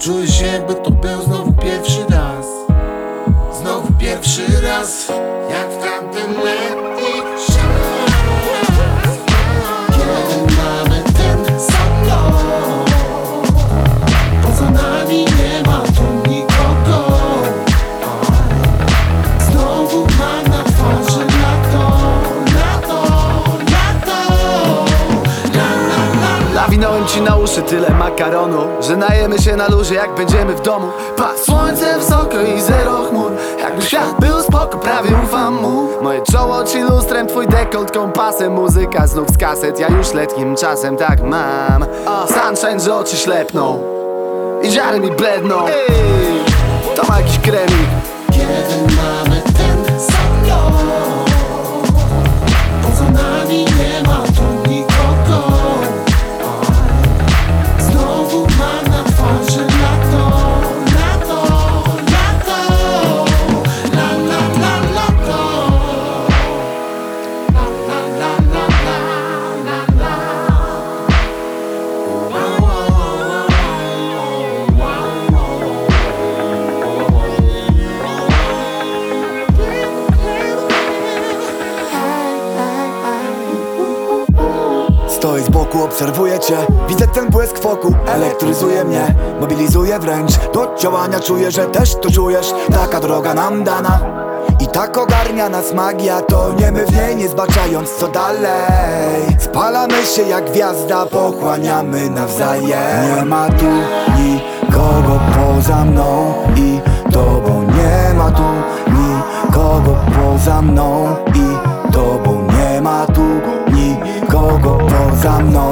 Czuję się jakby to był znowu pierwszy raz. Znowu pierwszy raz Jak w tamtym lepiej na uszy tyle makaronu Że najemy się na luzie jak będziemy w domu. Patrz, słońce wysoko i zero chmur. Jakby świat był spoko, prawie ufam mu. Moje czoło ci lustrem, twój dekolt kompasem Muzyka znów z kaset, ja już letnim czasem tak mam. Sunshine, że oczy ślepną I żary mi bledną. Ej, To ma jakiś kremik. Kiedy mamy ten sam Stoję z boku, obserwuję cię. Widzę ten błysk wokół Elektryzuje mnie, mobilizuje wręcz Do działania czuję, że też to czujesz. Taka droga nam dana i tak ogarnia nas magia. To nie my w niej, nie zbaczając co dalej. Spalamy się jak gwiazda Pochłaniamy nawzajem. Nie ma tu nikogo poza mną I tobą Nie ma tu nikogo poza mną I tobą